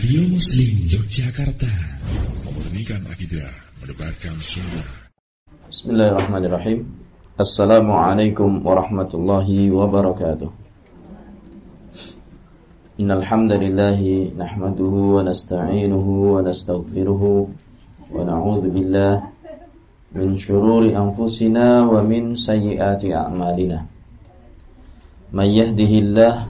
Radio Muslim Yogyakarta. Memurnikan akidah Mendebarkan sunnah. Bismillahirrahmanirrahim. Assalamualaikum warahmatullahi wabarakatuh. Nahmaduhu wa nasta'inuhu wa nastaghfiruh wa na'udzu billah min shururi anfusina wa min sayyiati a'malina. Yahdihillahu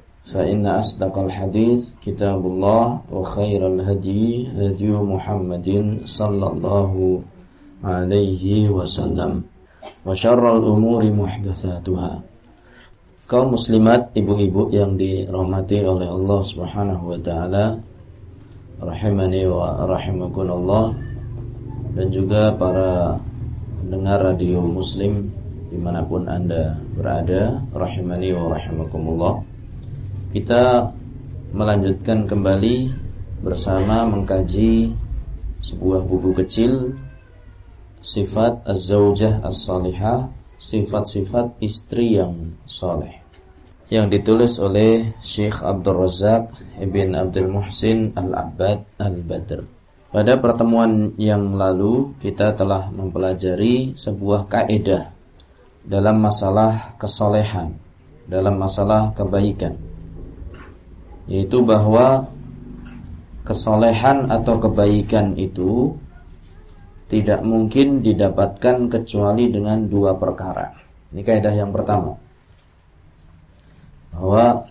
فإن أصدق الحديث كتاب الله وخير الهدي هدي محمد صلى الله عليه وسلم وشر الأمور محدثاتها kaum muslimat ibu-ibu yang dirahmati oleh Allah Subhanahu wa taala rahimani wa rahimakumullah dan juga para pendengar radio muslim dimanapun anda berada rahimani wa rahimakumullah kita melanjutkan kembali bersama mengkaji sebuah buku kecil sifat az-zaujah as-salihah, sifat-sifat istri yang soleh yang ditulis oleh Syekh Abdul Razak Ibn Abdul Muhsin Al-Abbad Al-Badr. Pada pertemuan yang lalu kita telah mempelajari sebuah kaidah dalam masalah kesolehan, dalam masalah kebaikan yaitu bahwa kesolehan atau kebaikan itu tidak mungkin didapatkan kecuali dengan dua perkara. Ini kaidah yang pertama. Bahwa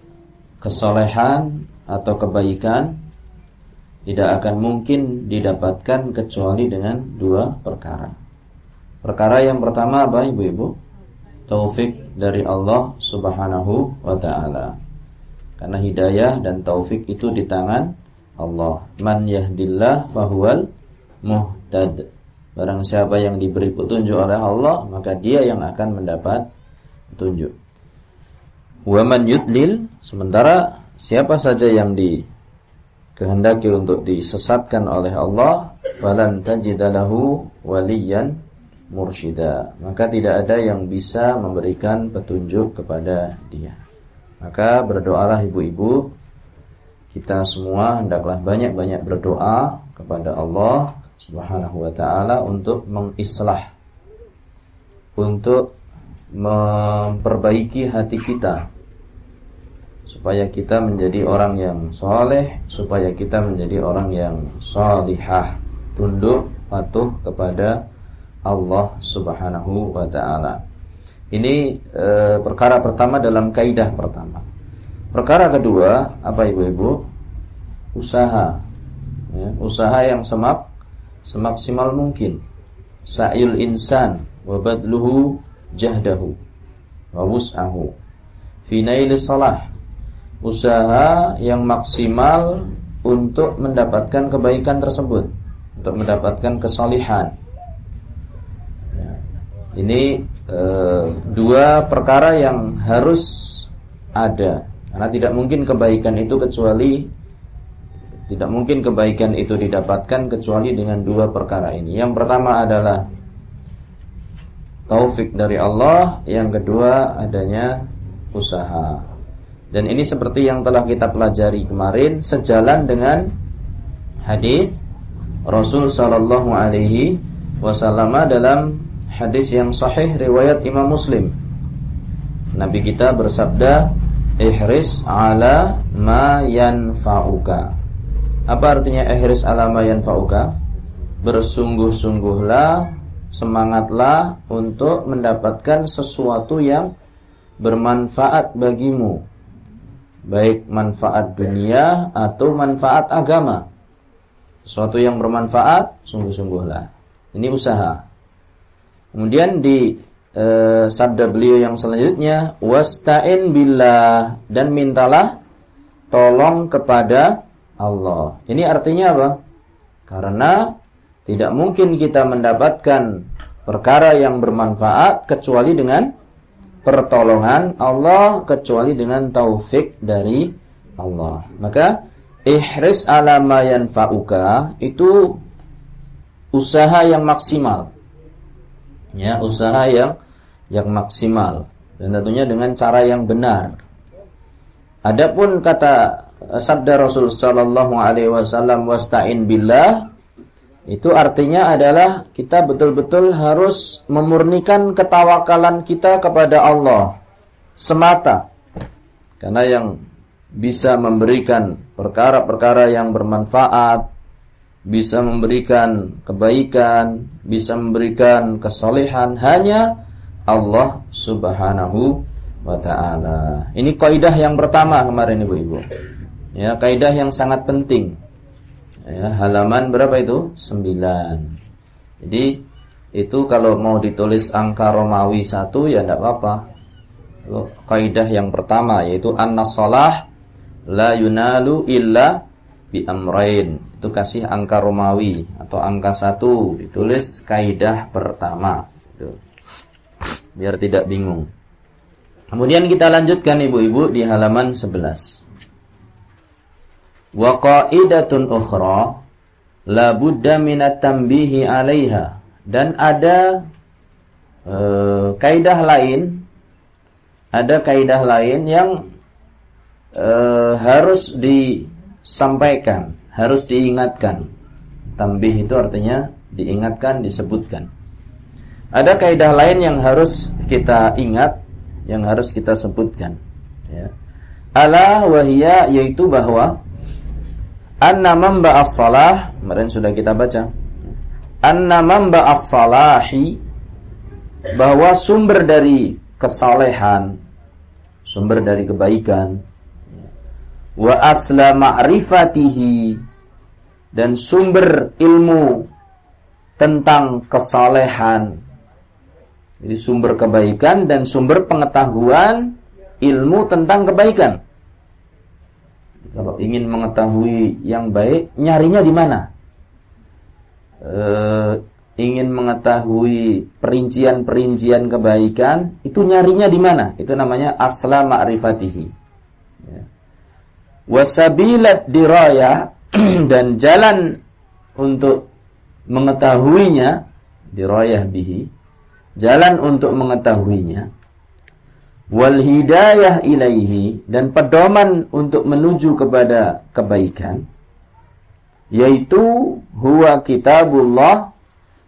kesolehan atau kebaikan tidak akan mungkin didapatkan kecuali dengan dua perkara. Perkara yang pertama apa Ibu-ibu? Taufik dari Allah Subhanahu wa taala. Karena hidayah dan taufik itu di tangan Allah. Man yahdillah fahuwal muhtad. Barang siapa yang diberi petunjuk oleh Allah, maka dia yang akan mendapat petunjuk. Wa man yudlil, sementara siapa saja yang di kehendaki untuk disesatkan oleh Allah, falan tajidalahu waliyan mursyida. Maka tidak ada yang bisa memberikan petunjuk kepada dia. Maka berdoalah ibu-ibu Kita semua hendaklah banyak-banyak berdoa kepada Allah Subhanahu wa taala untuk mengislah untuk memperbaiki hati kita supaya kita menjadi orang yang soleh, supaya kita menjadi orang yang solihah, tunduk patuh kepada Allah Subhanahu wa taala. Ini e, perkara pertama dalam kaidah pertama. Perkara kedua, apa ibu-ibu? Usaha. Ya, usaha yang semak semaksimal mungkin. Sa'il insan wa badluhu jahdahu wa wus'ahu. Fi salah. Usaha yang maksimal untuk mendapatkan kebaikan tersebut, untuk mendapatkan kesalihan. Ini e, dua perkara yang harus ada karena tidak mungkin kebaikan itu kecuali tidak mungkin kebaikan itu didapatkan kecuali dengan dua perkara ini. Yang pertama adalah taufik dari Allah, yang kedua adanya usaha. Dan ini seperti yang telah kita pelajari kemarin sejalan dengan hadis Rasul sallallahu alaihi wasallam dalam hadis yang sahih riwayat Imam Muslim. Nabi kita bersabda, "Ihris ala ma yanfa'uka." Apa artinya ihris ala ma yanfa'uka? Bersungguh-sungguhlah, semangatlah untuk mendapatkan sesuatu yang bermanfaat bagimu. Baik manfaat dunia atau manfaat agama. Sesuatu yang bermanfaat, sungguh-sungguhlah. Ini usaha. Kemudian di e, sabda beliau yang selanjutnya wasta'in billah dan mintalah tolong kepada Allah. Ini artinya apa? Karena Tidak mungkin kita mendapatkan perkara yang bermanfaat kecuali dengan pertolongan Allah kecuali dengan taufik dari Allah. Maka ihris ala ma itu usaha yang maksimal. Ya, usaha yang yang maksimal dan tentunya dengan cara yang benar. Adapun kata sabda Rasul sallallahu alaihi wasallam wasta'in billah itu artinya adalah kita betul-betul harus memurnikan ketawakalan kita kepada Allah semata. Karena yang bisa memberikan perkara-perkara yang bermanfaat, bisa memberikan kebaikan, bisa memberikan kesolehan hanya Allah Subhanahu wa taala. Ini kaidah yang pertama kemarin Ibu-ibu. Ya, kaidah yang sangat penting ya, halaman berapa itu? 9 jadi itu kalau mau ditulis angka Romawi 1 ya tidak apa-apa kaidah yang pertama yaitu an-nasalah la yunalu illa bi amrain. Itu kasih angka Romawi atau angka 1 ditulis kaidah pertama. Itu. Biar tidak bingung. Kemudian kita lanjutkan ibu-ibu di halaman 11 Wa qaidatun ukhra la budda minat 'alaiha. Dan ada e, kaidah lain ada kaidah lain yang e, harus disampaikan, harus diingatkan. Tambih itu artinya diingatkan, disebutkan. Ada kaidah lain yang harus kita ingat, yang harus kita sebutkan. Ya. Ala wahia yaitu bahwa anna mamba as-salah kemarin sudah kita baca anna mamba as-salahi bahwa sumber dari kesalehan sumber dari kebaikan wa asla ma'rifatihi dan sumber ilmu tentang kesalehan jadi sumber kebaikan dan sumber pengetahuan ilmu tentang kebaikan kalau ingin mengetahui yang baik, nyarinya di mana? E, ingin mengetahui perincian-perincian kebaikan, itu nyarinya di mana? Itu namanya asla ma'rifatihi. Wasabilat diraya dan jalan untuk mengetahuinya dirayah bihi, jalan untuk mengetahuinya wal hidayah ilaihi dan pedoman untuk menuju kepada kebaikan yaitu huwa kitabullah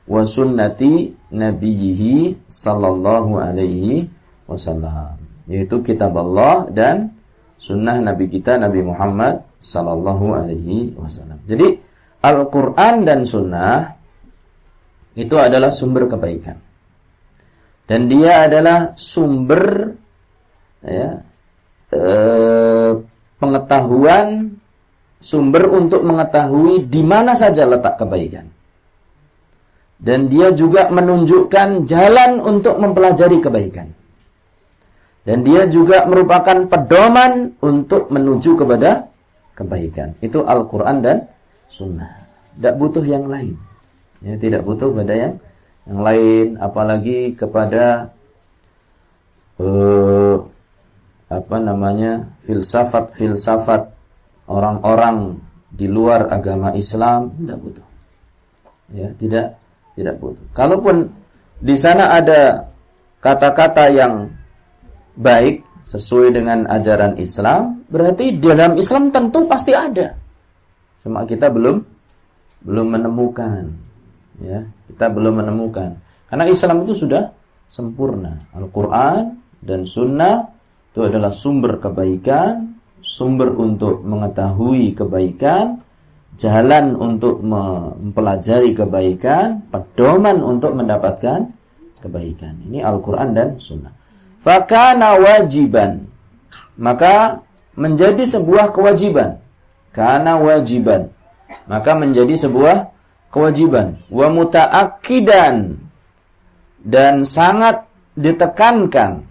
wa sunnati nabiyhi sallallahu alaihi wasallam yaitu kitab Allah dan sunnah nabi kita Nabi Muhammad sallallahu alaihi wasallam. Jadi Al-Qur'an dan sunnah itu adalah sumber kebaikan. Dan dia adalah sumber ya, eh, pengetahuan sumber untuk mengetahui di mana saja letak kebaikan. Dan dia juga menunjukkan jalan untuk mempelajari kebaikan. Dan dia juga merupakan pedoman untuk menuju kepada kebaikan. Itu Al-Quran dan Sunnah. Tidak butuh yang lain. Ya, tidak butuh pada yang yang lain, apalagi kepada uh, apa namanya filsafat-filsafat orang-orang di luar agama Islam tidak butuh. Ya, tidak tidak butuh. Kalaupun di sana ada kata-kata yang baik sesuai dengan ajaran Islam, berarti dalam Islam tentu pasti ada. Cuma kita belum belum menemukan. Ya, kita belum menemukan. Karena Islam itu sudah sempurna. Al-Qur'an dan sunnah itu adalah sumber kebaikan, sumber untuk mengetahui kebaikan, jalan untuk mempelajari kebaikan, pedoman untuk mendapatkan kebaikan. Ini Al-Quran dan Sunnah. Fakana wajiban. Maka menjadi sebuah kewajiban. Karena wajiban. Maka menjadi sebuah kewajiban. Wa muta'akidan. Dan sangat ditekankan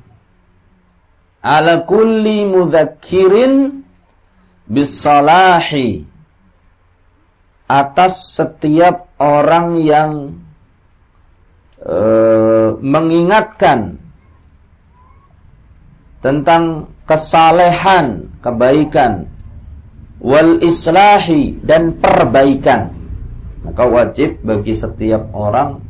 ala kulli mudzakirin bisalahi atas setiap orang yang uh, mengingatkan tentang kesalehan, kebaikan, wal islahi dan perbaikan. Maka wajib bagi setiap orang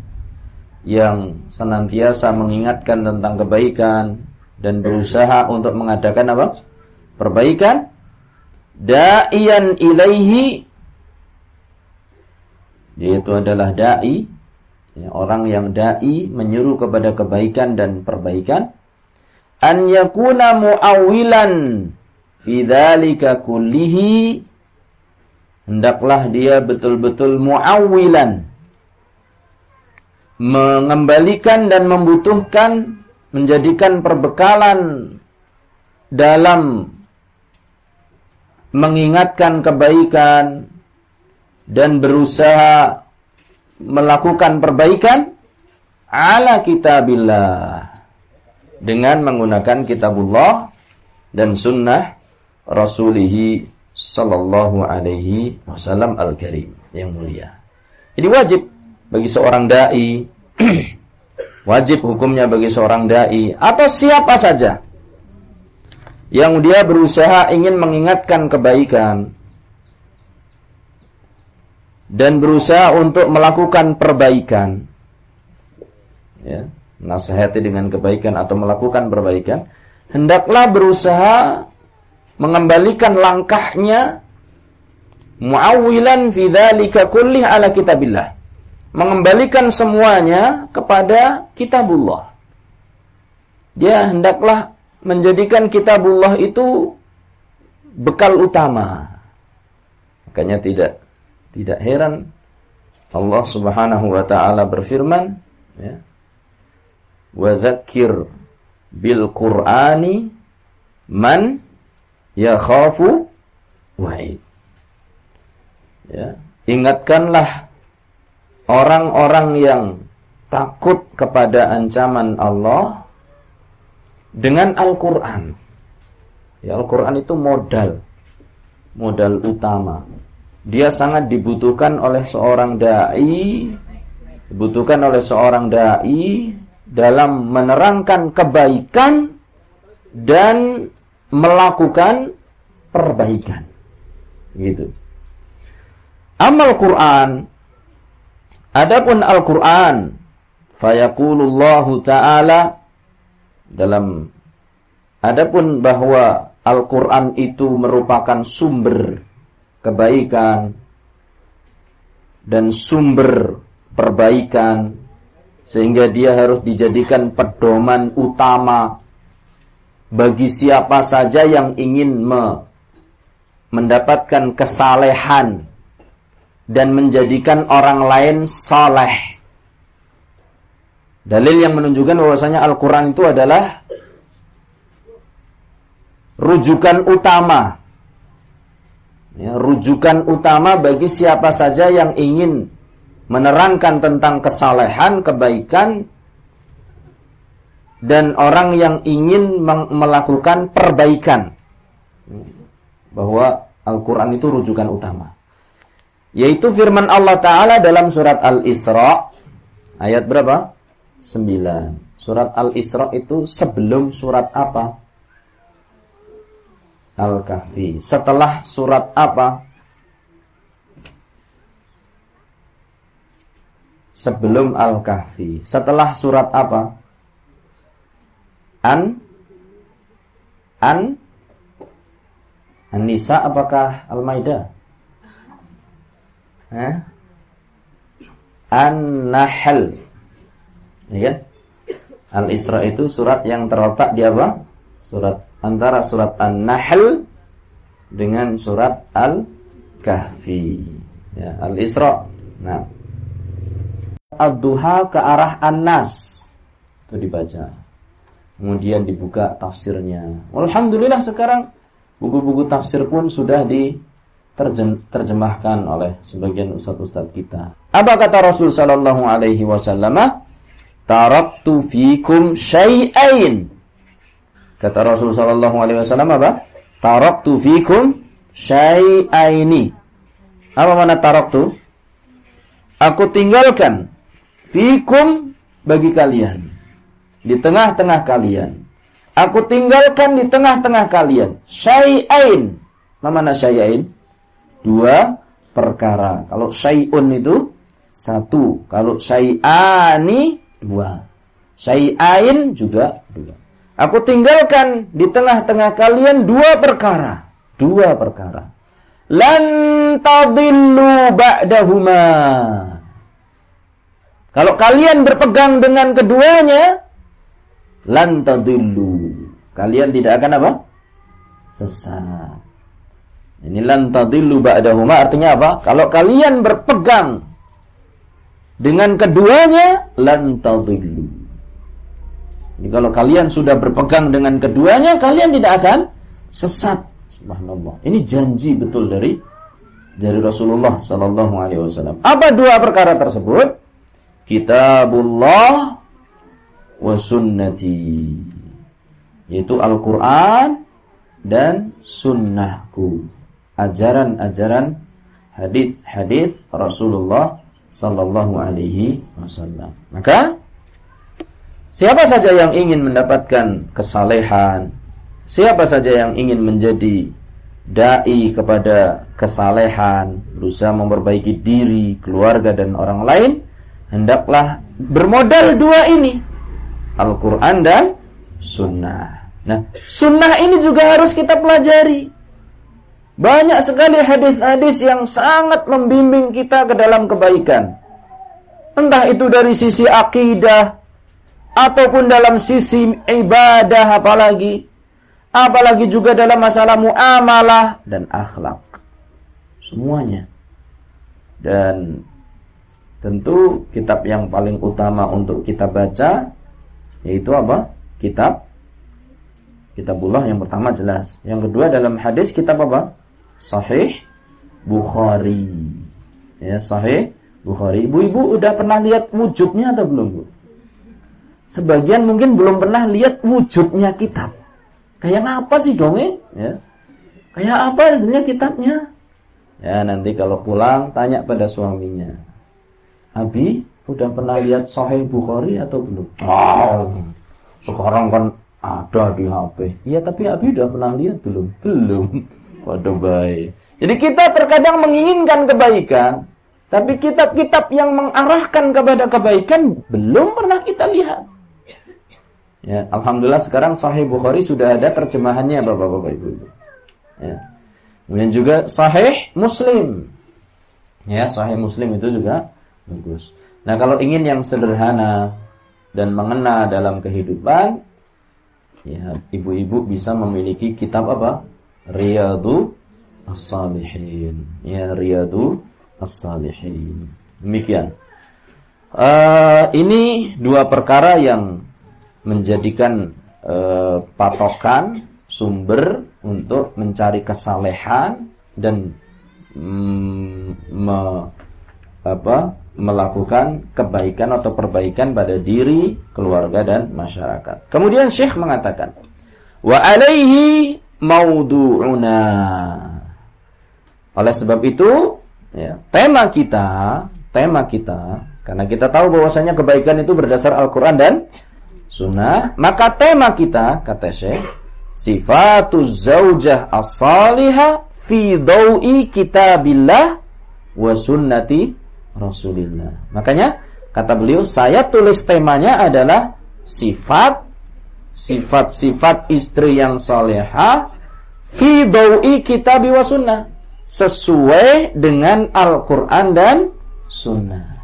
yang senantiasa mengingatkan tentang kebaikan dan berusaha untuk mengadakan apa? Perbaikan da'iyan ilaihi yaitu adalah dai ya, orang yang dai menyuruh kepada kebaikan dan perbaikan an yakuna muawilan fi dzalika kullihi hendaklah dia betul-betul muawilan. Mengembalikan dan membutuhkan menjadikan perbekalan dalam mengingatkan kebaikan dan berusaha melakukan perbaikan ala kitabillah dengan menggunakan kitabullah dan sunnah rasulihi sallallahu alaihi wasallam al-karim yang mulia. Jadi wajib bagi seorang dai wajib hukumnya bagi seorang dai atau siapa saja yang dia berusaha ingin mengingatkan kebaikan dan berusaha untuk melakukan perbaikan ya nasihati dengan kebaikan atau melakukan perbaikan hendaklah berusaha mengembalikan langkahnya muawilan fi dzalika kullih ala kitabillah mengembalikan semuanya kepada kitabullah dia hendaklah menjadikan kitabullah itu bekal utama makanya tidak tidak heran Allah Subhanahu wa taala berfirman ya. Wa dzakir bil Qur'ani man yakhafu wa'id. Ya, ingatkanlah orang-orang yang takut kepada ancaman Allah dengan Al-Qur'an. Ya, Al-Qur'an itu modal modal utama dia sangat dibutuhkan oleh seorang dai dibutuhkan oleh seorang dai dalam menerangkan kebaikan dan melakukan perbaikan. Gitu. Amal Quran adapun Al-Quran fayaqulullahu ta'ala dalam adapun bahwa Al-Quran itu merupakan sumber kebaikan dan sumber perbaikan sehingga dia harus dijadikan pedoman utama bagi siapa saja yang ingin me mendapatkan kesalehan dan menjadikan orang lain saleh. Dalil yang menunjukkan bahwasanya Al-Qur'an itu adalah rujukan utama ya, rujukan utama bagi siapa saja yang ingin menerangkan tentang kesalehan, kebaikan dan orang yang ingin melakukan perbaikan. Bahwa Al-Qur'an itu rujukan utama. Yaitu firman Allah taala dalam surat Al-Isra ayat berapa? 9. Surat Al-Isra itu sebelum surat apa? Al-Kahfi. Setelah surat apa? Sebelum Al-Kahfi. Setelah surat apa? An An An-Nisa apakah Al-Maidah? Eh? An-Nahl. Ya kan? Al-Isra itu surat yang terletak di apa? Surat antara surat An-Nahl dengan surat Al-Kahfi. Ya, Al-Isra. Nah. Ad-Duha ke arah An-Nas. Itu dibaca. Kemudian dibuka tafsirnya. Alhamdulillah sekarang buku-buku tafsir pun sudah diterjemahkan oleh sebagian ustadz-ustadz kita. Apa kata Rasul sallallahu alaihi wasallam? Taraktu fikum syai'ain Kata Rasulullah sallallahu alaihi wasallam apa? Taraktu fikum syai'aini. Apa mana taraktu? Aku tinggalkan fikum bagi kalian di tengah-tengah kalian. Aku tinggalkan di tengah-tengah kalian syai'ain. Mana syai'ain? Dua perkara. Kalau syai'un itu satu, kalau syai'ani dua. Syai'ain juga dua. Aku tinggalkan di tengah-tengah kalian dua perkara. Dua perkara. Lan tadillu ba'dahuma. Kalau kalian berpegang dengan keduanya, lan tadillu. Kalian tidak akan apa? Sesat. Ini lan tadillu ba'dahuma artinya apa? Kalau kalian berpegang dengan keduanya, lan tadillu. Jadi kalau kalian sudah berpegang dengan keduanya, kalian tidak akan sesat. Subhanallah. Ini janji betul dari dari Rasulullah sallallahu alaihi wasallam. Apa dua perkara tersebut? Kitabullah wa sunnati. Yaitu Al-Qur'an dan sunnahku. Ajaran-ajaran hadis-hadis Rasulullah sallallahu alaihi wasallam. Maka siapa saja yang ingin mendapatkan kesalehan, siapa saja yang ingin menjadi dai kepada kesalehan, berusaha memperbaiki diri, keluarga dan orang lain, hendaklah bermodal dua ini. Al-Qur'an dan sunnah. Nah, sunnah ini juga harus kita pelajari. Banyak sekali hadis-hadis yang sangat membimbing kita ke dalam kebaikan. Entah itu dari sisi akidah ataupun dalam sisi ibadah apalagi apalagi juga dalam masalah muamalah dan akhlak. Semuanya. Dan tentu kitab yang paling utama untuk kita baca yaitu apa? Kitab Kitabullah yang pertama jelas. Yang kedua dalam hadis kitab apa? Sahih Bukhari. Ya, Sahih Bukhari. Ibu-ibu udah pernah lihat wujudnya atau belum, Bu? Sebagian mungkin belum pernah lihat wujudnya kitab. Kayak apa sih dong Ya. Kayak apa sebenarnya kitabnya? Ya nanti kalau pulang tanya pada suaminya. Abi udah pernah lihat Sahih Bukhari atau belum? Oh, sekarang kan ada di HP. Iya tapi Abi udah pernah lihat belum? Belum. Waduh baik. Jadi kita terkadang menginginkan kebaikan, tapi kitab-kitab yang mengarahkan kepada kebaikan belum pernah kita lihat. Ya, alhamdulillah sekarang Sahih Bukhari sudah ada terjemahannya Bapak-bapak Ibu. Ya. Kemudian juga Sahih Muslim. Ya, Sahih Muslim itu juga bagus. Nah, kalau ingin yang sederhana dan mengena dalam kehidupan, ya ibu-ibu bisa memiliki kitab apa? Riyadu As-Salihin. Ya, Riyadu As-Salihin. Demikian. Uh, ini dua perkara yang menjadikan e, patokan sumber untuk mencari kesalehan dan mm, me, apa, melakukan kebaikan atau perbaikan pada diri, keluarga dan masyarakat. Kemudian Syekh mengatakan, wa alaihi maudu'una. Oleh sebab itu, ya, tema kita, tema kita, karena kita tahu bahwasanya kebaikan itu berdasar Al-Qur'an dan sunnah, maka tema kita kata Syekh sifatuz zaujah as-salihah fi kitabillah wa sunnati Rasulillah. Makanya kata beliau saya tulis temanya adalah sifat sifat-sifat istri yang salihah fi dawi kitab wa sunnah sesuai dengan Al-Qur'an dan sunnah.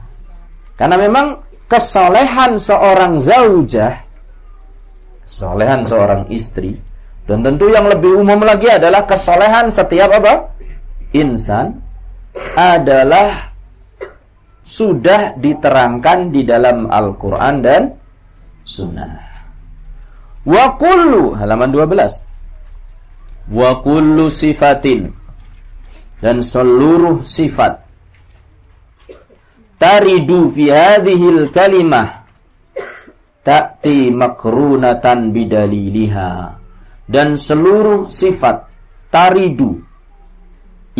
Karena memang kesolehan seorang zaujah, kesolehan seorang istri, dan tentu yang lebih umum lagi adalah kesolehan setiap apa? Insan adalah sudah diterangkan di dalam Al-Quran dan Sunnah. Wa kullu halaman 12. Wa kullu sifatin. Dan seluruh sifat. Taridu fi hadhil kalimah. Ta'ti makrunatan bidaliliha. Dan seluruh sifat taridu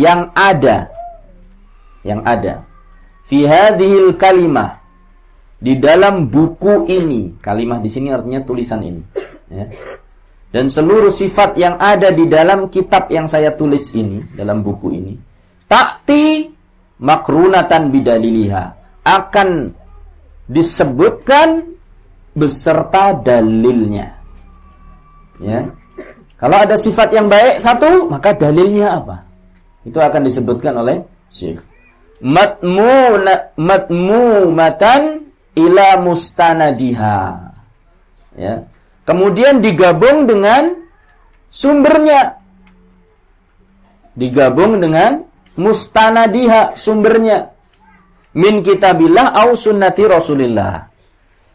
yang ada. Yang ada fi hadhil kalimah. Di dalam buku ini. Kalimah di sini artinya tulisan ini. Ya. dan seluruh sifat yang ada di dalam kitab yang saya tulis ini dalam buku ini takti makrunatan bidaliliha. Akan disebutkan beserta dalilnya. Ya. Kalau ada sifat yang baik satu maka dalilnya apa? Itu akan disebutkan oleh Syekh matmu matan ila mustanadiha. Ya. Kemudian digabung dengan sumbernya. Digabung dengan mustanadiha sumbernya. Min kitabillah au sunnati Rasulillah.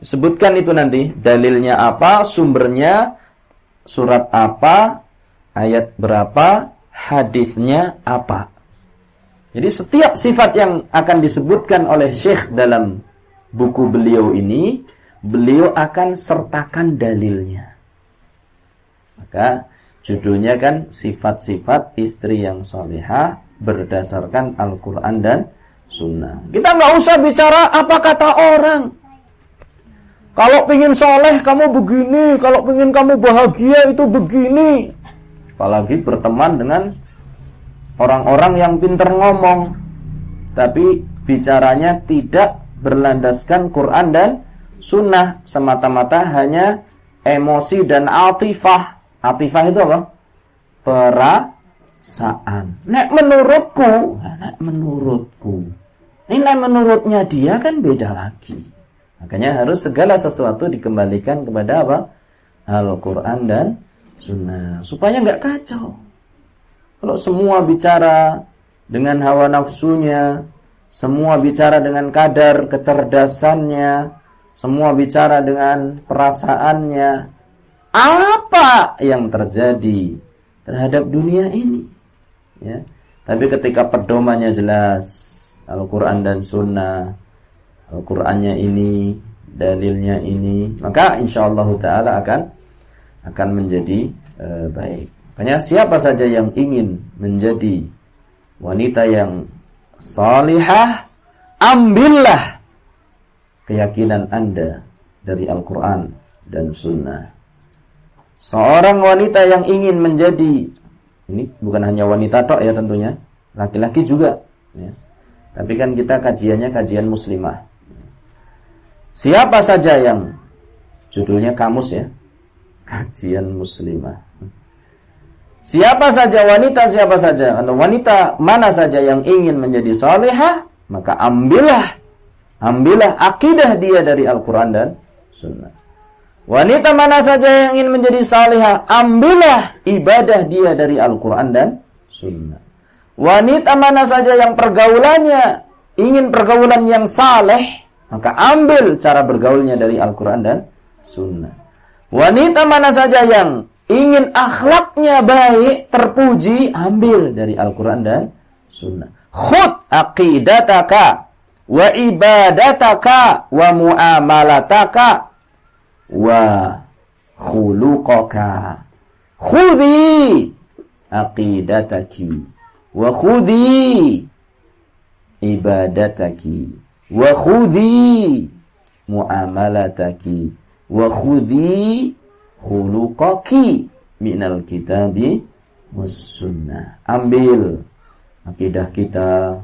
Sebutkan itu nanti dalilnya apa, sumbernya surat apa, ayat berapa, hadisnya apa. Jadi setiap sifat yang akan disebutkan oleh Syekh dalam buku beliau ini, beliau akan sertakan dalilnya. Maka judulnya kan sifat-sifat istri yang solehah berdasarkan Al-Quran dan Sunnah. Kita nggak usah bicara apa kata orang. Kalau pingin soleh kamu begini, kalau pingin kamu bahagia itu begini. Apalagi berteman dengan orang-orang yang pinter ngomong, tapi bicaranya tidak berlandaskan Quran dan Sunnah semata-mata hanya emosi dan atifah. Atifah itu apa? Perasaan. Nek menurutku, nek menurutku. Ini nek menurutnya dia kan beda lagi. Makanya harus segala sesuatu dikembalikan kepada apa? Al-Quran dan Sunnah. Supaya nggak kacau. Kalau semua bicara dengan hawa nafsunya, semua bicara dengan kadar kecerdasannya, semua bicara dengan perasaannya. Apa yang terjadi terhadap dunia ini? Ya. Tapi ketika pedomannya jelas, Al-Quran dan Sunnah, Al-Qurannya ini, dalilnya ini, maka insya Allah Taala akan akan menjadi e, baik. Makanya siapa saja yang ingin menjadi wanita yang salihah, ambillah keyakinan Anda dari Al-Quran dan Sunnah. Seorang wanita yang ingin menjadi, ini bukan hanya wanita tok ya tentunya, laki-laki juga. Ya. Tapi kan kita kajiannya kajian muslimah. Siapa saja yang judulnya kamus ya, kajian muslimah. Siapa saja wanita siapa saja atau wanita mana saja yang ingin menjadi salehah, maka ambillah ambillah akidah dia dari Al-Qur'an dan Sunnah. Wanita mana saja yang ingin menjadi salehah, ambillah ibadah dia dari Al-Qur'an dan Sunnah. Wanita mana saja yang pergaulannya ingin pergaulan yang saleh, maka ambil cara bergaulnya dari Al-Qur'an dan Sunnah. Wanita mana saja yang ingin akhlaknya baik, terpuji, ambil dari Al-Quran dan Sunnah. Khud aqidataka wa ibadataka wa muamalataka wa khuluqaka. Khudhi aqidataki wa khudhi ibadataki wa khudhi muamalataki wa khudhi khuluqaki minal kitabi sunnah. Ambil akidah kita,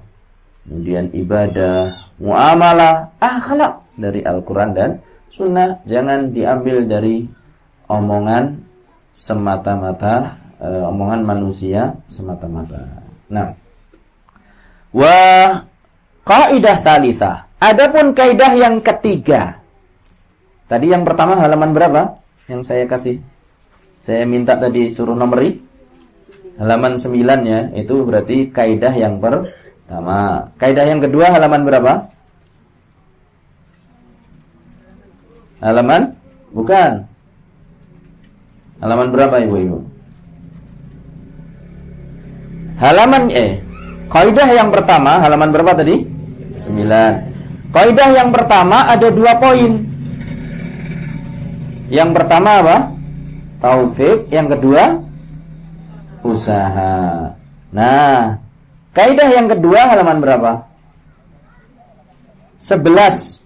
kemudian ibadah, muamalah, akhlak dari Al-Quran dan Sunnah. Jangan diambil dari omongan semata-mata, uh, omongan manusia semata-mata. Nah, wa kaidah thalithah. Adapun kaidah yang ketiga. Tadi yang pertama halaman berapa? Yang saya kasih. Saya minta tadi suruh nomori halaman 9 ya, itu berarti kaidah yang pertama. Kaidah yang kedua halaman berapa? Halaman? Bukan. Halaman berapa Ibu-ibu? Halaman eh kaidah yang pertama halaman berapa tadi? 9. Kaidah yang pertama ada dua poin. Yang pertama apa? Taufik. Yang kedua usaha. Nah, kaidah yang kedua halaman berapa? 11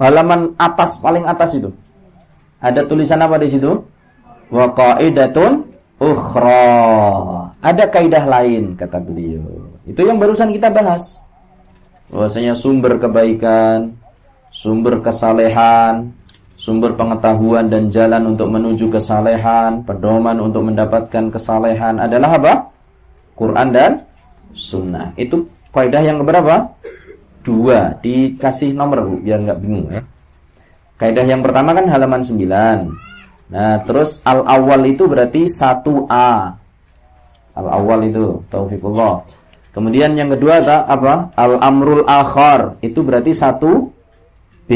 halaman atas paling atas itu. Ada tulisan apa di situ? Wa qaidatun ukhra. Ada kaidah lain kata beliau. Itu yang barusan kita bahas. Bahwasanya sumber kebaikan, sumber kesalehan, sumber pengetahuan dan jalan untuk menuju kesalehan, pedoman untuk mendapatkan kesalehan adalah apa? Quran dan sunnah. Itu kaidah yang keberapa? Dua. Dikasih nomor Bu, biar nggak bingung ya. Kaidah yang pertama kan halaman 9. Nah, terus al-awwal itu berarti 1A. Al-awwal itu, taufikullah. Kemudian yang kedua apa? Al-amrul akhar. Itu berarti 1B.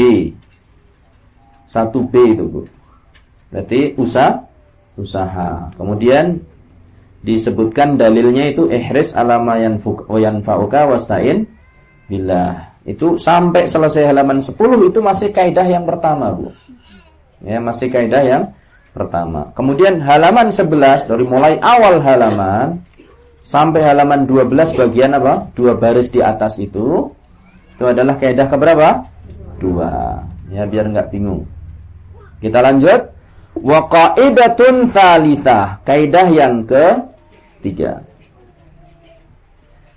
1B itu, Bu. Berarti usaha usaha. Kemudian disebutkan dalilnya itu ihris alama yanfa'uka wasta'in billah. Itu sampai selesai halaman 10 itu masih kaidah yang pertama, Bu. Ya, masih kaidah yang pertama. Kemudian halaman 11 dari mulai awal halaman sampai halaman 12 bagian apa? Dua baris di atas itu itu adalah kaidah keberapa? Dua. Ya, biar nggak bingung. Kita lanjut. Wa qaidatun tsalitsah. Kaidah yang ketiga.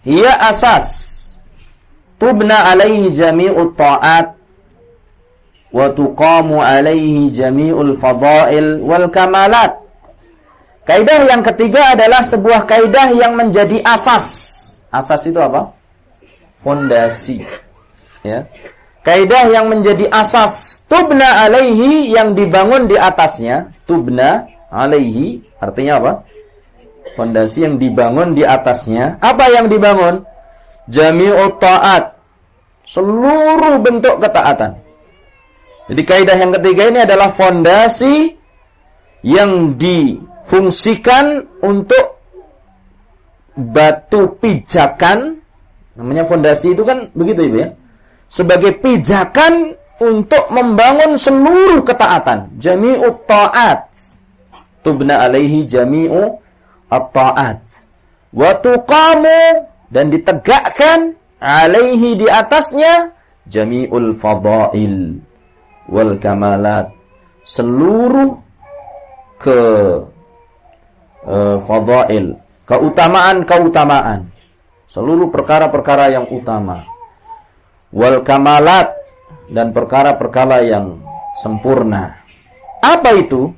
Ia asas tubna alaihi jami'ut ta'at wa tuqamu alaihi jami'ul fadail wal kamalat. Kaidah yang ketiga adalah sebuah kaidah yang menjadi asas. Asas itu apa? Fondasi. Ya. Kaidah yang menjadi asas tubna alaihi yang dibangun di atasnya, tubna alaihi artinya apa? Fondasi yang dibangun di atasnya. Apa yang dibangun? jami'ut ta'at. Seluruh bentuk ketaatan. Jadi kaidah yang ketiga ini adalah fondasi yang difungsikan untuk batu pijakan. Namanya fondasi itu kan begitu Ibu ya. Sebagai pijakan untuk membangun seluruh ketaatan. Jami'ut ta'at. Tubna alaihi jami'u at-ta'at. Wa tuqamu dan ditegakkan alaihi di atasnya jami'ul fadail wal kamalat seluruh ke uh, fadail keutamaan-keutamaan seluruh perkara-perkara yang utama wal kamalat dan perkara-perkara yang sempurna apa itu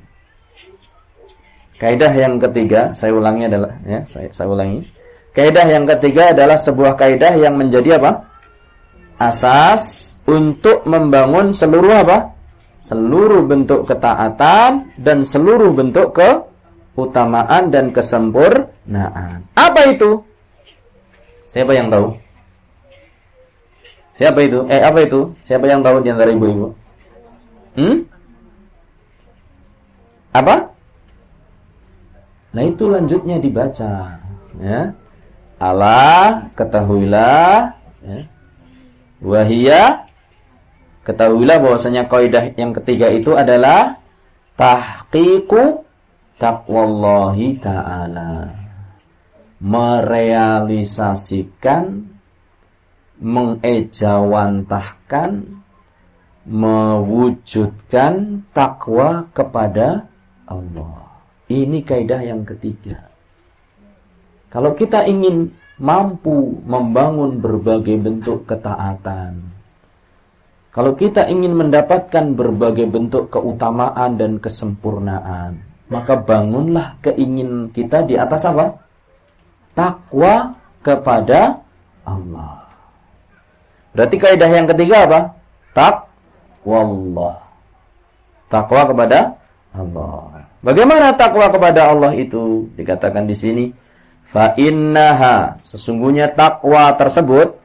kaidah yang ketiga saya ulangi adalah ya saya saya ulangi Kaidah yang ketiga adalah sebuah kaidah yang menjadi apa? Asas untuk membangun seluruh apa? Seluruh bentuk ketaatan dan seluruh bentuk keutamaan dan kesempurnaan. Apa itu? Siapa yang tahu? Siapa itu? Eh, apa itu? Siapa yang tahu di antara ibu-ibu? Hmm? Apa? Nah, itu lanjutnya dibaca, ya. Allah ketahuilah ya. Wahia ketahuilah bahwasanya kaidah yang ketiga itu adalah tahqiqu taqwallahi taala. Merealisasikan mengejawantahkan mewujudkan takwa kepada Allah. Ini kaidah yang ketiga. Kalau kita ingin mampu membangun berbagai bentuk ketaatan, kalau kita ingin mendapatkan berbagai bentuk keutamaan dan kesempurnaan, maka bangunlah keinginan kita di atas apa? Takwa kepada Allah. Berarti kaidah yang ketiga apa? Takwallah. Takwa kepada Allah. Bagaimana takwa kepada Allah itu? Dikatakan di sini, Fa innaha sesungguhnya takwa tersebut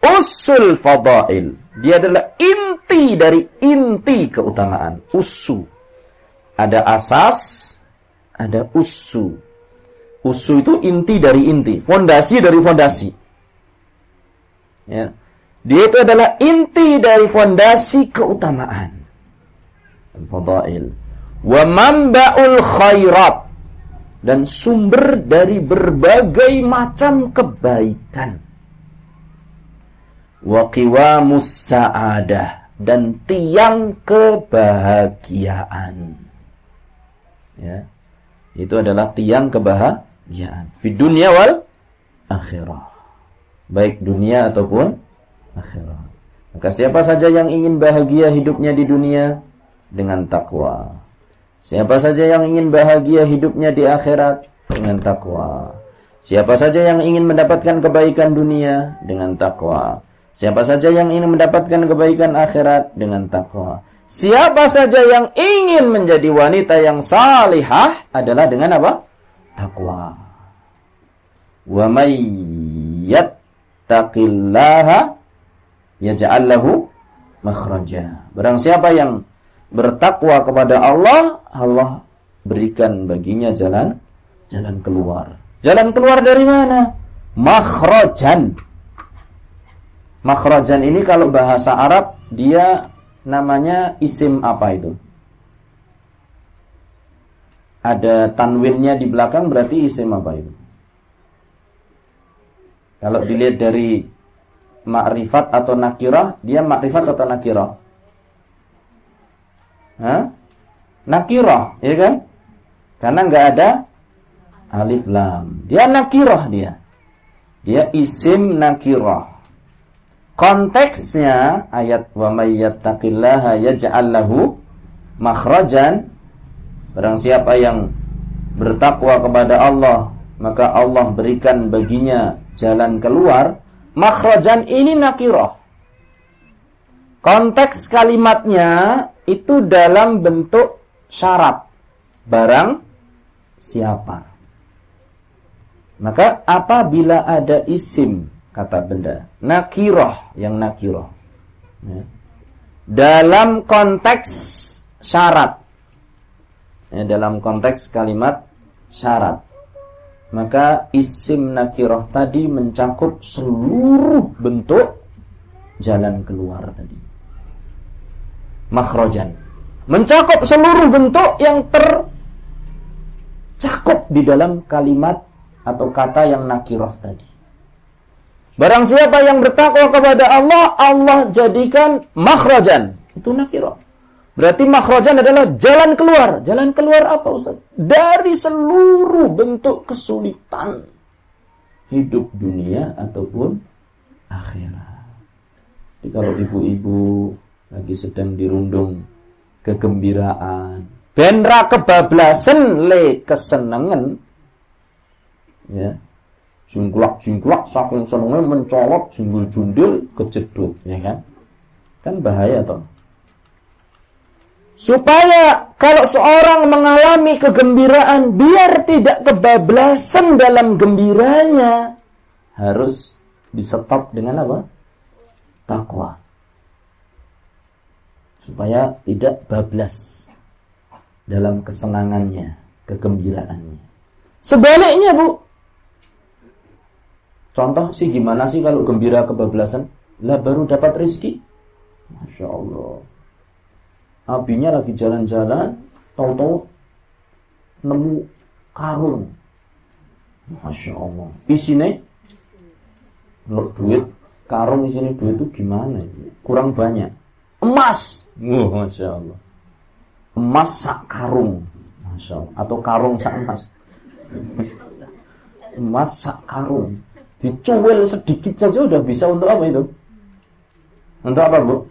usul fadail. Dia adalah inti dari inti keutamaan. Usu. Ada asas, ada usu. Usu itu inti dari inti, fondasi dari fondasi. Ya. Dia itu adalah inti dari fondasi keutamaan. Fadail. Wa manba'ul khairat dan sumber dari berbagai macam kebaikan. wa qiwamus sa'adah dan tiang kebahagiaan. Ya. Itu adalah tiang kebahagiaan di dunia wal akhirah. Baik dunia ataupun akhirat. Maka siapa saja yang ingin bahagia hidupnya di dunia dengan takwa. Siapa saja yang ingin bahagia hidupnya di akhirat dengan takwa. Siapa saja yang ingin mendapatkan kebaikan dunia dengan takwa. Siapa saja yang ingin mendapatkan kebaikan akhirat dengan takwa. Siapa saja yang ingin menjadi wanita yang salihah adalah dengan apa? Takwa. Wa may yattaqillaha lahu makhraja. Barang siapa yang bertakwa kepada Allah, Allah berikan baginya jalan jalan keluar. Jalan keluar dari mana? Makhrajan. Makhrajan ini kalau bahasa Arab dia namanya isim apa itu? Ada tanwinnya di belakang berarti isim apa itu? Kalau dilihat dari makrifat atau nakirah, dia makrifat atau nakirah? Hah? Nakirah, ya kan? Karena nggak ada alif lam. Dia nakirah dia. Dia isim nakirah. Konteksnya ayat wa may yattaqillaha yaj'al lahu makhrajan barang siapa yang bertakwa kepada Allah maka Allah berikan baginya jalan keluar makhrajan ini nakirah konteks kalimatnya itu dalam bentuk syarat barang siapa maka apabila ada isim kata benda. Nakiroh yang nakiroh. Ya. Dalam konteks syarat. Ya, dalam konteks kalimat syarat. Maka isim nakiroh tadi mencakup seluruh bentuk jalan keluar tadi. Makhrojan. Mencakup seluruh bentuk yang tercakup di dalam kalimat atau kata yang nakiroh tadi. Barang siapa yang bertakwa kepada Allah, Allah jadikan makhrajan. Itu nakirah. Berarti makhrajan adalah jalan keluar. Jalan keluar apa Ustaz? Dari seluruh bentuk kesulitan hidup dunia ataupun akhirat. Jadi kalau ibu-ibu lagi sedang dirundung kegembiraan, benra kebablasan le kesenangan ya jingklak-jingklak saking senengnya mencolot jundul-jundul kejedut ya kan kan bahaya toh supaya kalau seorang mengalami kegembiraan biar tidak kebablasan dalam gembiranya harus disetop dengan apa takwa supaya tidak bablas dalam kesenangannya kegembiraannya sebaliknya bu Contoh sih gimana sih kalau gembira kebablasan? Lah baru dapat rezeki. Masya Allah. Abinya lagi jalan-jalan, tahu-tahu nemu karung. Masya Allah. Isinya lo duit karung isinya duit itu gimana? Kurang banyak. Emas. Oh, Masya Allah. Emas sak karung. Masya Allah. Atau karung sak emas. emas sak karung Dicuil sedikit saja udah bisa untuk apa itu? Untuk apa bu?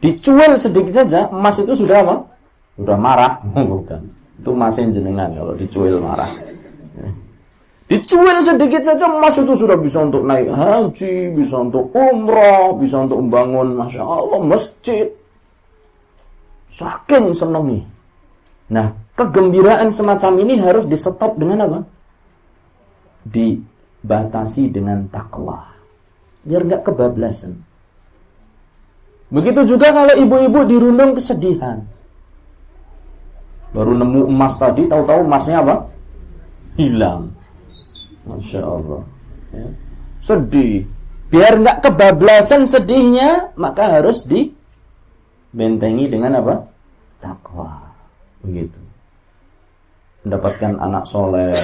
Dicuil sedikit saja emas itu sudah apa? Sudah marah, bukan? Itu masin jenengan kalau dicuil marah. Dicuil sedikit saja emas itu sudah bisa untuk naik haji, bisa untuk umroh, bisa untuk membangun, masya Allah masjid. Saking senangi. Nah, kegembiraan semacam ini harus disetop dengan apa? Di batasi dengan takwa. Biar nggak kebablasan. Begitu juga kalau ibu-ibu dirundung kesedihan. Baru nemu emas tadi, tahu-tahu emasnya apa? Hilang. Masya Allah. Ya. Sedih. Biar nggak kebablasan sedihnya, maka harus dibentengi dengan apa? Takwa. Begitu. Mendapatkan anak soleh,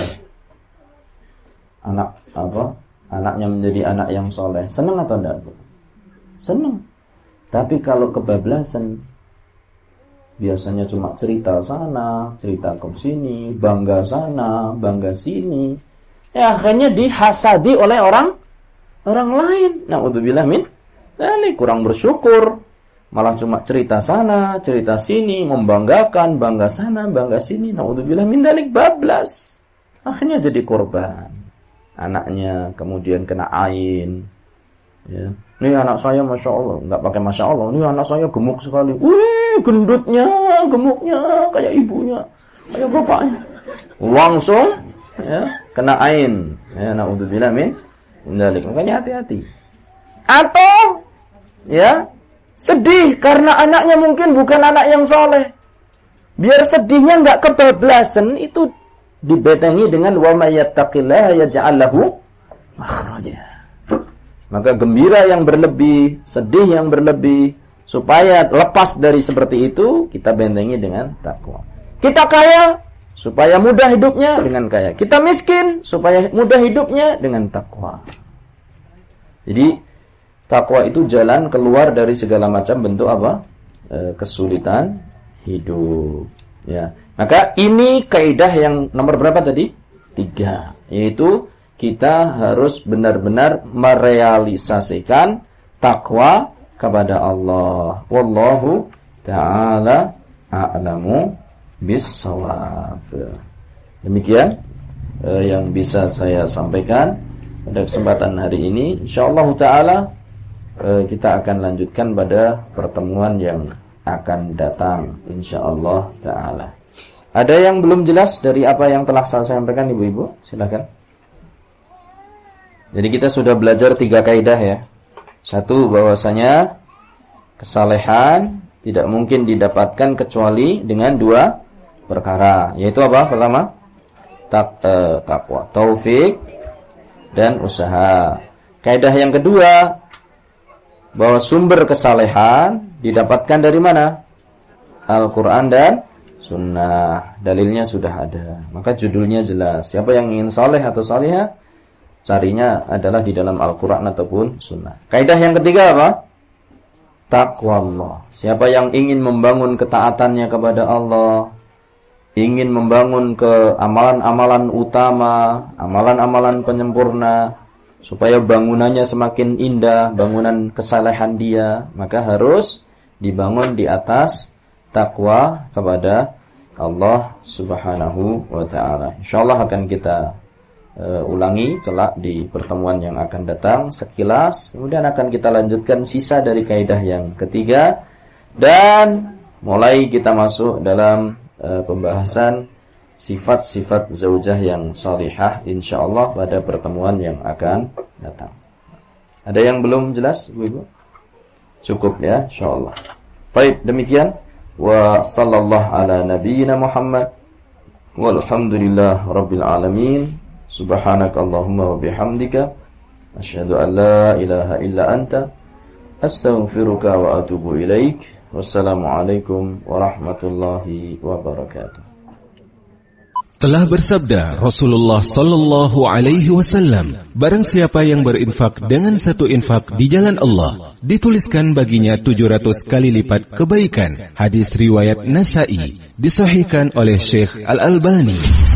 anak apa anaknya menjadi anak yang soleh senang atau enggak bu seneng. Tapi kalau kebablasan biasanya cuma cerita sana, cerita ke sini, bangga sana, bangga sini. Ya akhirnya dihasadi oleh orang orang lain. Nah, untuk min ini kurang bersyukur. Malah cuma cerita sana, cerita sini, membanggakan, bangga sana, bangga sini. Nah, untuk min dalik bablas. Akhirnya jadi korban. Anaknya kemudian kena ain. Ya. Ini anak saya Masya Allah. Nggak pakai Masya Allah. Ini anak saya gemuk sekali. Wih gendutnya Gemuknya kayak ibunya. Kayak bapaknya. Langsung ya, Kena ain. Ya, Na'udzubillah min Mendalik Makanya hati-hati. Atau Ya Sedih karena anaknya mungkin bukan anak yang soleh. Biar sedihnya nggak kebablasan Itu dibetengi dengan Wa mayattaqillaha yaj'allahu Makhraja maka gembira yang berlebih, sedih yang berlebih, supaya lepas dari seperti itu, kita bentengi dengan takwa. Kita kaya, supaya mudah hidupnya dengan kaya. Kita miskin, supaya mudah hidupnya dengan takwa. Jadi, takwa itu jalan keluar dari segala macam bentuk apa? E, kesulitan hidup. Ya. Maka ini kaidah yang nomor berapa tadi? Tiga. Yaitu kita harus benar-benar merealisasikan takwa kepada Allah. Wallahu taala a'lamu bissawab. Demikian eh, yang bisa saya sampaikan pada kesempatan hari ini. Insyaallah taala eh, kita akan lanjutkan pada pertemuan yang akan datang insyaallah taala. Ada yang belum jelas dari apa yang telah saya sampaikan Ibu-ibu? Silakan. Jadi kita sudah belajar tiga kaidah ya. Satu bahwasanya kesalehan tidak mungkin didapatkan kecuali dengan dua perkara, yaitu apa? Pertama, tak eh, takwa, taufik dan usaha. Kaidah yang kedua bahwa sumber kesalehan didapatkan dari mana? Al-Qur'an dan sunnah. Dalilnya sudah ada. Maka judulnya jelas. Siapa yang ingin saleh atau salihah carinya adalah di dalam Al-Quran ataupun Sunnah. Kaidah yang ketiga apa? Takwa Allah. Siapa yang ingin membangun ketaatannya kepada Allah, ingin membangun ke amalan-amalan utama, amalan-amalan penyempurna, supaya bangunannya semakin indah, bangunan kesalehan dia, maka harus dibangun di atas takwa kepada Allah Subhanahu wa taala. Insyaallah akan kita uh, ulangi kelak di pertemuan yang akan datang sekilas kemudian akan kita lanjutkan sisa dari kaidah yang ketiga dan mulai kita masuk dalam uh, pembahasan sifat-sifat zaujah yang salihah insyaallah pada pertemuan yang akan datang. Ada yang belum jelas, Bu Ibu? Cukup ya, insyaallah. Baik, demikian wa sallallahu ala nabiyyina Muhammad walhamdulillah rabbil alamin. Subhanakallahumma wa bihamdika asyhadu an la ilaha illa anta astaghfiruka wa atubu ilaik. Wassalamualaikum warahmatullahi wabarakatuh. Telah bersabda Rasulullah sallallahu alaihi wasallam, barang siapa yang berinfak dengan satu infak di jalan Allah, dituliskan baginya 700 kali lipat kebaikan. Hadis riwayat Nasa'i, disahihkan oleh Syekh Al-Albani.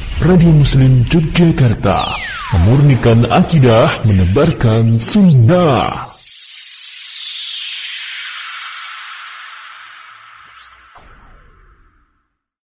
Radio Muslim Yogyakarta memurnikan akidah, menebarkan sunnah.